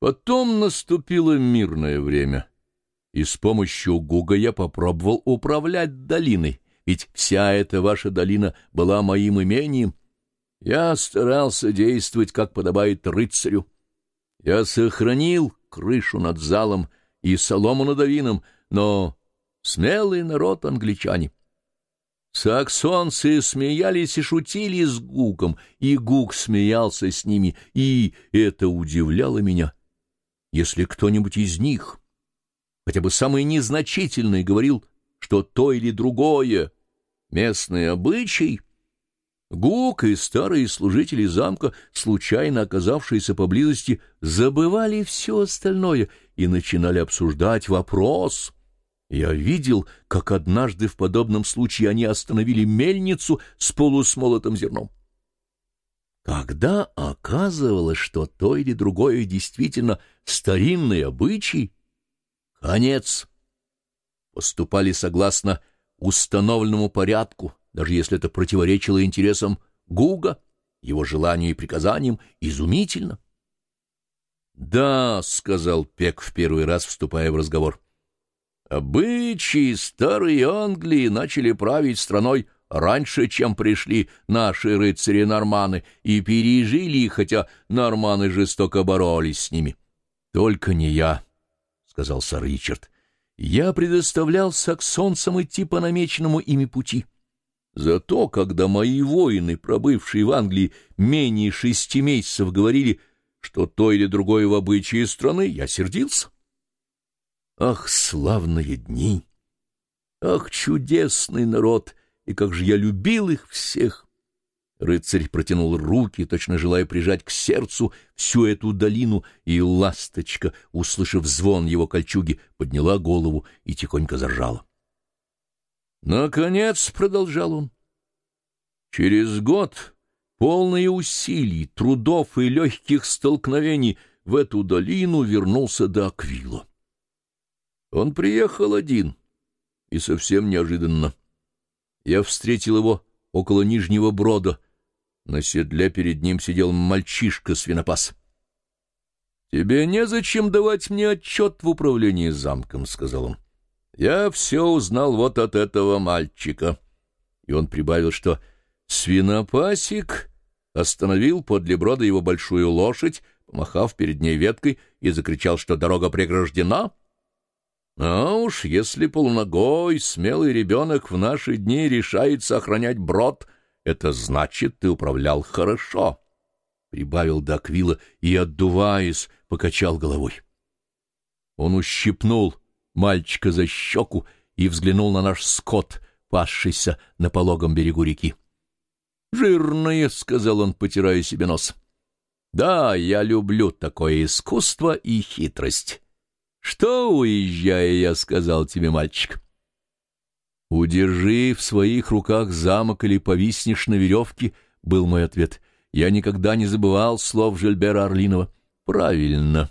Потом наступило мирное время, и с помощью Гуга я попробовал управлять долиной, ведь вся эта ваша долина была моим имением. Я старался действовать, как подобает рыцарю. Я сохранил крышу над залом и солому над авином, но смелый народ англичане. Саксонцы смеялись и шутили с Гуком, и Гук смеялся с ними, и это удивляло меня. Если кто-нибудь из них, хотя бы самый незначительный, говорил, что то или другое местный обычай, Гук и старые служители замка, случайно оказавшиеся поблизости, забывали все остальное и начинали обсуждать вопрос — я видел, как однажды в подобном случае они остановили мельницу с полусмолотым зерном. Когда оказывалось, что то или другое действительно старинный обычай, конец. Поступали согласно установленному порядку, даже если это противоречило интересам Гуга, его желанию и приказаниям, изумительно. — Да, — сказал Пек в первый раз, вступая в разговор, — Обычаи старой Англии начали править страной раньше, чем пришли наши рыцари-норманы, и пережили хотя норманы жестоко боролись с ними. — Только не я, — сказал сэр Ричард. — Я предоставлял саксонцам идти по намеченному ими пути. Зато, когда мои воины, пробывшие в Англии менее шести месяцев, говорили, что то или другое в обычае страны, я сердился. Ах, славные дни! Ах, чудесный народ! И как же я любил их всех! Рыцарь протянул руки, точно желая прижать к сердцу всю эту долину, и ласточка, услышав звон его кольчуги, подняла голову и тихонько заржала. «Наконец», — продолжал он, — «через год, полные усилий, трудов и легких столкновений, в эту долину вернулся до Аквила. Он приехал один, и совсем неожиданно. Я встретил его около Нижнего Брода. На седле перед ним сидел мальчишка-свинопас. — Тебе незачем давать мне отчет в управлении замком, — сказал он. — Я все узнал вот от этого мальчика. И он прибавил, что свинопасик остановил подле брода его большую лошадь, помахав перед ней веткой, и закричал, что дорога преграждена, а уж если полуногой, смелый ребенок в наши дни решается охранять брод, это значит, ты управлял хорошо. Прибавил Даквила и, отдуваясь, покачал головой. Он ущипнул мальчика за щеку и взглянул на наш скот, пасшийся на пологом берегу реки. «Жирные», — сказал он, потирая себе нос. «Да, я люблю такое искусство и хитрость». Что, уезжая, я сказал тебе, мальчик? Удержи в своих руках замок или повиснешь на веревке, был мой ответ. Я никогда не забывал слов Жильбера Орлинова. Правильно.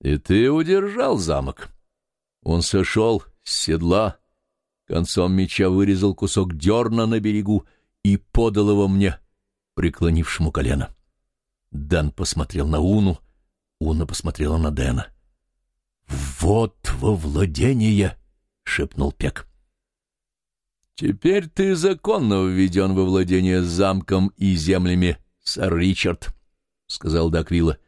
И ты удержал замок. Он сошел с седла, концом меча вырезал кусок дерна на берегу и подал его мне, преклонившему колено. Дан посмотрел на Уну, Уна посмотрела на Дэна. «Вот во владение!» — шепнул Пек. «Теперь ты законно введен во владение замком и землями, сэр Ричард», — сказал Даквилла.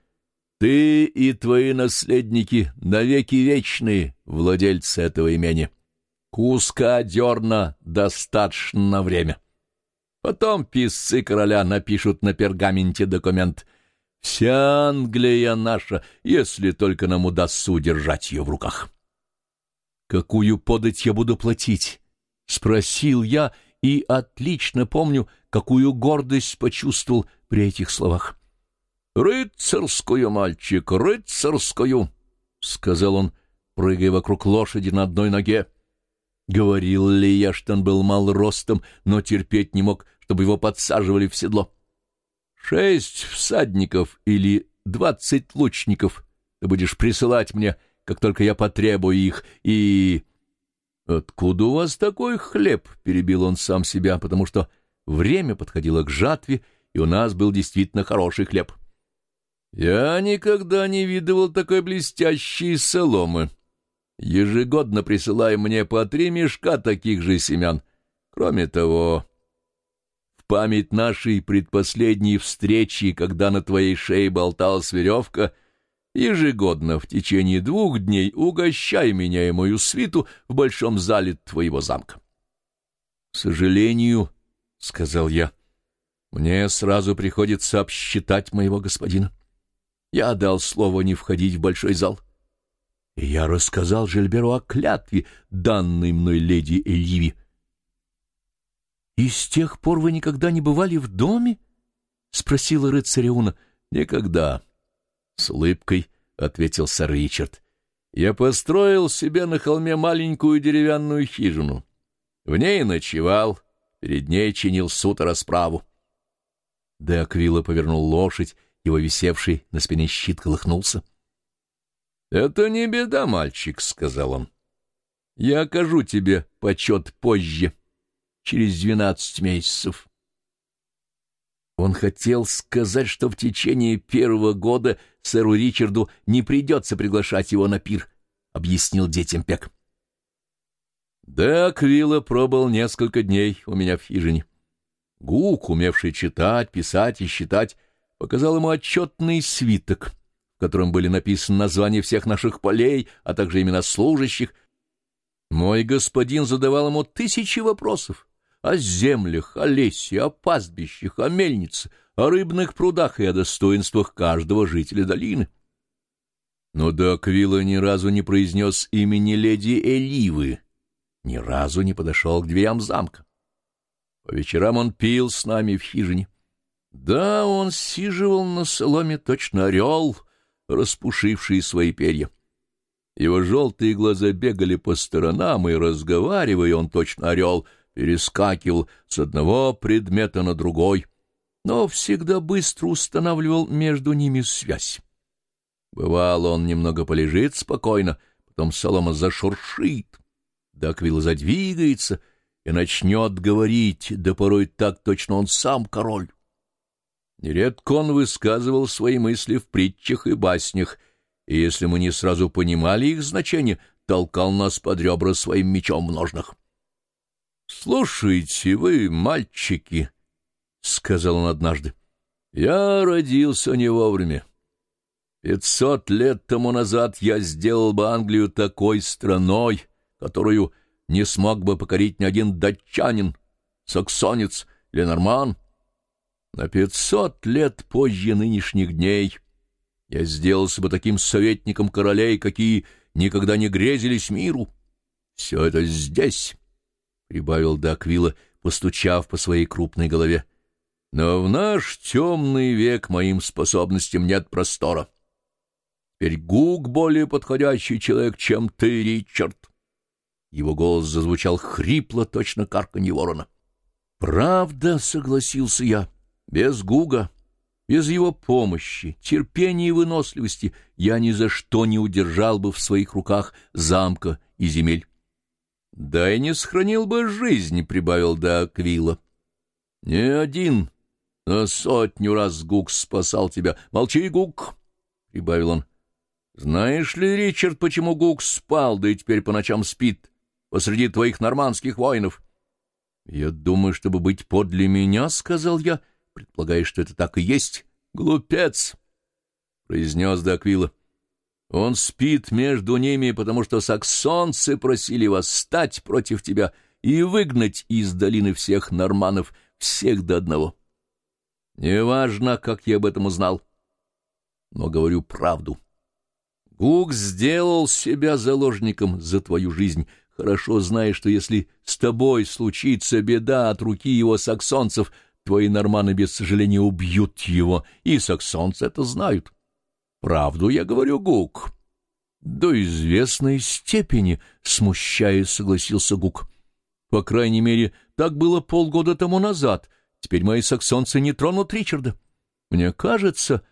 «Ты и твои наследники навеки вечные владельцы этого имени. Куска дерна достаточно на время. Потом писцы короля напишут на пергаменте документ — Вся Англия наша, если только нам удастся удержать ее в руках. «Какую подать я буду платить?» — спросил я, и отлично помню, какую гордость почувствовал при этих словах. «Рыцарскую, мальчик, рыцарскую!» — сказал он, прыгая вокруг лошади на одной ноге. Говорил ли я, что он был мал ростом, но терпеть не мог, чтобы его подсаживали в седло? Шесть всадников или двадцать лучников ты будешь присылать мне, как только я потребую их, и... «Откуда у вас такой хлеб?» — перебил он сам себя, потому что время подходило к жатве, и у нас был действительно хороший хлеб. Я никогда не видывал такой блестящей соломы. Ежегодно присылай мне по три мешка таких же семян. Кроме того, память нашей предпоследней встречи, когда на твоей шее болталась веревка, ежегодно в течение двух дней угощай меня и мою свиту в большом зале твоего замка. — К сожалению, — сказал я, — мне сразу приходится обсчитать моего господина. Я дал слово не входить в большой зал. И я рассказал Жильберу о клятве, данной мной леди Эльиви. — И с тех пор вы никогда не бывали в доме? — спросила рыцаря Никогда. С улыбкой ответил сэр Ричард. — Я построил себе на холме маленькую деревянную хижину. В ней ночевал, перед ней чинил суд расправу. Де Аквила повернул лошадь его висевший на спине щит колыхнулся. — Это не беда, мальчик, — сказал он. — Я окажу тебе почет позже, через двенадцать месяцев. Он хотел сказать, что в течение первого года сэру Ричарду не придется приглашать его на пир, — объяснил детям Пек. Да, Квилла пробыл несколько дней у меня в хижине. Гук, умевший читать, писать и считать, показал ему отчетный свиток, в котором были написаны названия всех наших полей, а также имена служащих. Мой господин задавал ему тысячи вопросов о землях, о лесе, о пастбищах, о мельнице, о рыбных прудах и о достоинствах каждого жителя долины. Но Даквилла ни разу не произнес имени леди Эливы, ни разу не подошел к дверям замка. По вечерам он пил с нами в хижине. Да, он сиживал на соломе точно орел, распушивший свои перья. Его желтые глаза бегали по сторонам, и, разговаривая, он точно орел, перескакивал с одного предмета на другой, но всегда быстро устанавливал между ними связь. Бывало, он немного полежит спокойно, потом солома зашуршит, Даквилл задвигается и начнет говорить, да порой так точно он сам король. Нередко он высказывал свои мысли в притчах и баснях, и если мы не сразу понимали их значение, толкал нас под ребра своим мечом в ножнах. — Слушайте вы, мальчики, — сказал он однажды, — я родился не вовремя. Пятьсот лет тому назад я сделал бы Англию такой страной, которую не смог бы покорить ни один датчанин, саксонец или норман. На пятьсот лет позже нынешних дней я сделался бы таким советником королей, какие никогда не грезились миру. Все это здесь, — прибавил Даквила, постучав по своей крупной голове. Но в наш темный век моим способностям нет простора. Теперь Гук более подходящий человек, чем ты, Ричард. Его голос зазвучал хрипло, точно карканье ворона. — Правда, — согласился я, — без Гуга, без его помощи, терпения и выносливости я ни за что не удержал бы в своих руках замка и земель. Да и не сохранил бы жизнь, — прибавил до Аквила. Не один, а сотню раз Гук спасал тебя. Молчи, Гук, — прибавил он. Знаешь ли, Ричард, почему Гук спал, да и теперь по ночам спит посреди твоих нормандских воинов? — Я думаю, чтобы быть подле меня, — сказал я, — предполагаешь, что это так и есть? Глупец! — произнес Даквила. Он спит между ними, потому что саксонцы просили восстать против тебя и выгнать из долины всех норманов, всех до одного. Неважно, как я об этом узнал, но говорю правду. Гук сделал себя заложником за твою жизнь, хорошо зная, что если с тобой случится беда от руки его саксонцев — Твои норманы без сожаления убьют его, и саксонцы это знают. Правду я говорю, Гук. До известной степени, смущаясь, согласился Гук. По крайней мере, так было полгода тому назад. Теперь мои саксонцы не тронут Ричарда. Мне кажется,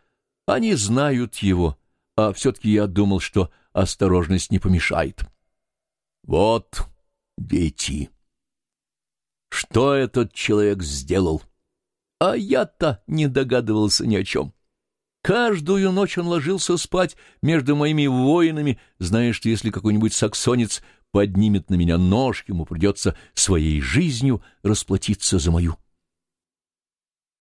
они знают его, а все-таки я думал, что осторожность не помешает. Вот, дети, что этот человек сделал? — а я-то не догадывался ни о чем. Каждую ночь он ложился спать между моими воинами, зная, что если какой-нибудь саксонец поднимет на меня нож, ему придется своей жизнью расплатиться за мою.